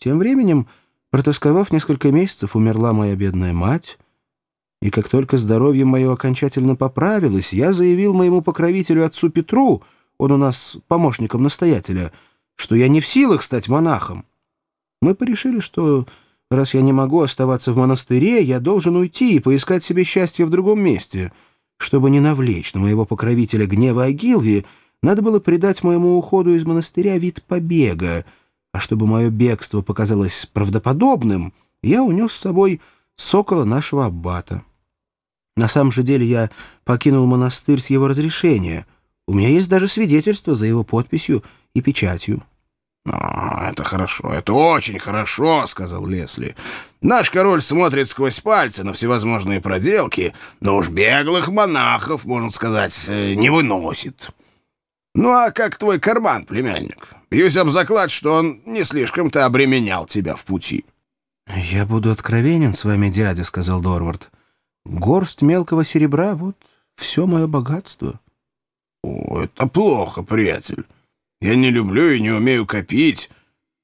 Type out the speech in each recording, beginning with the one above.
Тем временем, протосковав несколько месяцев, умерла моя бедная мать, и как только здоровье мое окончательно поправилось, я заявил моему покровителю отцу Петру, он у нас помощником настоятеля, что я не в силах стать монахом. Мы порешили, что раз я не могу оставаться в монастыре, я должен уйти и поискать себе счастье в другом месте. Чтобы не навлечь на моего покровителя гнева Агилви, надо было придать моему уходу из монастыря вид побега, а чтобы мое бегство показалось правдоподобным, я унес с собой сокола нашего аббата. На самом же деле я покинул монастырь с его разрешения. У меня есть даже свидетельство за его подписью и печатью. «А, это хорошо, это очень хорошо», — сказал Лесли. «Наш король смотрит сквозь пальцы на всевозможные проделки, но уж беглых монахов, можно сказать, э, не выносит. Ну а как твой карман, племянник? Бьюсь об заклад, что он не слишком-то обременял тебя в пути». «Я буду откровенен с вами, дядя», — сказал Дорвард. «Горсть мелкого серебра — вот все мое богатство». «О, это плохо, приятель». Я не люблю и не умею копить.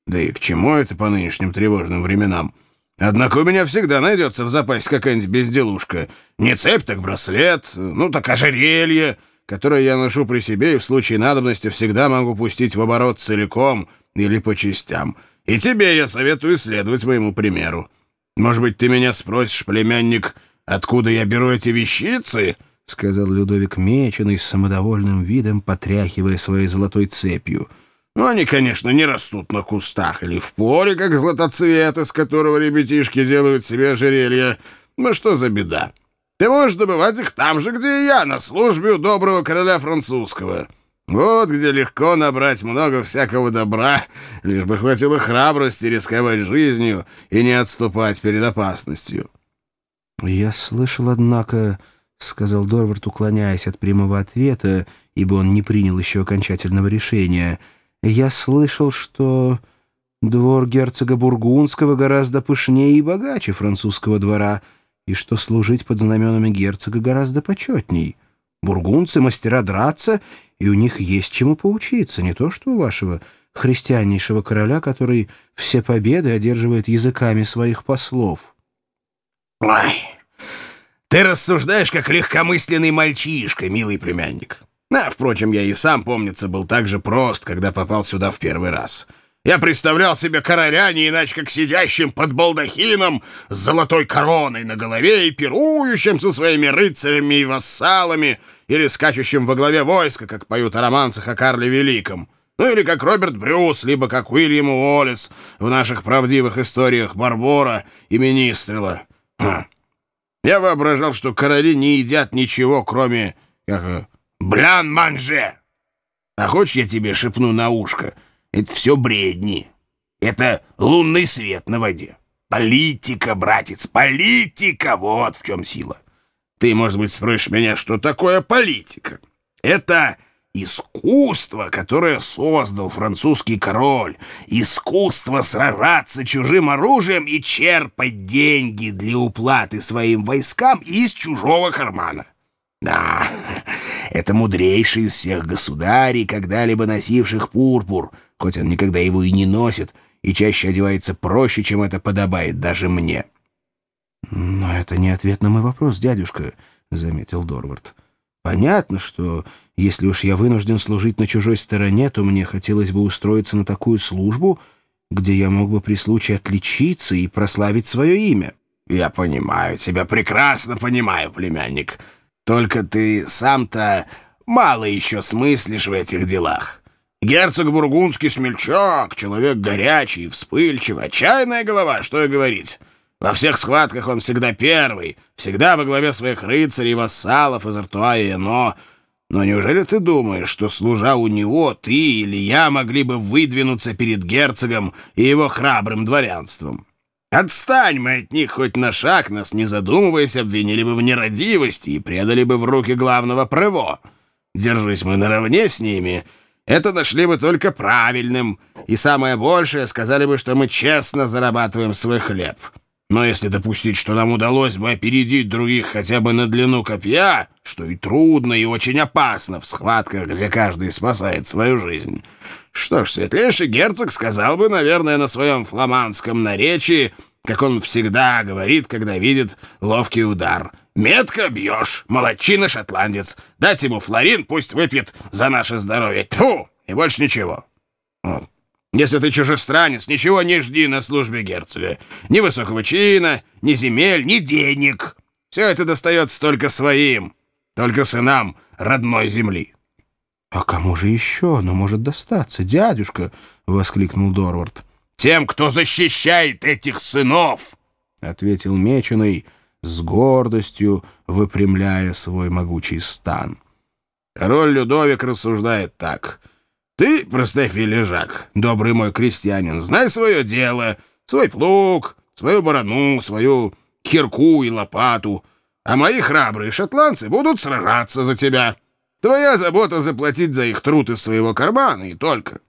Да и к чему это по нынешним тревожным временам? Однако у меня всегда найдется в запасе какая-нибудь безделушка. Не цепь, так браслет, ну так ожерелье, которое я ношу при себе и в случае надобности всегда могу пустить в оборот целиком или по частям. И тебе я советую следовать моему примеру. Может быть, ты меня спросишь, племянник, откуда я беру эти вещицы?» — сказал Людовик Меченый с самодовольным видом, потряхивая своей золотой цепью. «Ну, они, конечно, не растут на кустах или в поле, как златоцвет, из которого ребятишки делают себе ожерелья. Ну, что за беда? Ты можешь добывать их там же, где и я, на службе у доброго короля французского. Вот где легко набрать много всякого добра, лишь бы хватило храбрости рисковать жизнью и не отступать перед опасностью». «Я слышал, однако...» — сказал Дорвард, уклоняясь от прямого ответа, ибо он не принял еще окончательного решения. «Я слышал, что двор герцога Бургундского гораздо пышнее и богаче французского двора, и что служить под знаменами герцога гораздо почетней. Бургундцы — мастера драться, и у них есть чему поучиться, не то что у вашего христианнейшего короля, который все победы одерживает языками своих послов». «Ой!» Ты рассуждаешь, как легкомысленный мальчишка, милый племянник. А, впрочем, я и сам, помнится, был так же прост, когда попал сюда в первый раз. Я представлял себе короля не иначе, как сидящим под балдахином с золотой короной на голове и пирующим со своими рыцарями и вассалами или скачущим во главе войска, как поют о романсах о Карле Великом. Ну или как Роберт Брюс, либо как Уильям Уоллес в наших правдивых историях Барбора и Министрела. Хм. Я воображал, что короли не едят ничего, кроме, как, блян-манже. А хочешь, я тебе шепну на ушко? Это все бредни. Это лунный свет на воде. Политика, братец, политика! Вот в чем сила. Ты, может быть, спросишь меня, что такое политика? Это Искусство, которое создал французский король. Искусство сражаться чужим оружием и черпать деньги для уплаты своим войскам из чужого кармана. Да, это мудрейший из всех государей, когда-либо носивших пурпур, хоть он никогда его и не носит, и чаще одевается проще, чем это подобает даже мне. «Но это не ответ на мой вопрос, дядюшка», — заметил Дорвард. Понятно, что если уж я вынужден служить на чужой стороне, то мне хотелось бы устроиться на такую службу, где я мог бы при случае отличиться и прославить свое имя. Я понимаю, тебя прекрасно понимаю, племянник. Только ты сам-то мало еще смыслишь в этих делах. Герцог Бургундский смельчак, человек горячий, вспыльчивый, отчаянная голова, что и говорить. Во всех схватках он всегда первый, всегда во главе своих рыцарей, вассалов из Артуа и Эно. Но неужели ты думаешь, что, служа у него, ты или я могли бы выдвинуться перед герцогом и его храбрым дворянством? Отстань мы от них хоть на шаг, нас, не задумываясь, обвинили бы в нерадивости и предали бы в руки главного Прево. Держись мы наравне с ними, это нашли бы только правильным, и самое большее сказали бы, что мы честно зарабатываем свой хлеб». Но если допустить, что нам удалось бы опередить других хотя бы на длину копья, что и трудно, и очень опасно в схватках, где каждый спасает свою жизнь, Что ж, светлейший герцог сказал бы, наверное, на своем фламандском наречии, как он всегда говорит, когда видит ловкий удар. «Метко бьешь, молодчина шотландец. Дать ему флорин, пусть выпьет за наше здоровье. Тьфу! И больше ничего. Если ты чужестранец, ничего не жди на службе герцога. Ни высокого чина, ни земель, ни денег. Все это достается только своим, только сынам родной земли». «А кому же еще оно может достаться, дядюшка?» — воскликнул Дорвард. «Тем, кто защищает этих сынов!» — ответил Меченый с гордостью, выпрямляя свой могучий стан. Король Людовик рассуждает так. «Ты, простофи лежак, добрый мой крестьянин, знай свое дело, свой плуг, свою барану, свою кирку и лопату, а мои храбрые шотландцы будут сражаться за тебя». Твоя забота заплатить за их труд из своего кармана и только.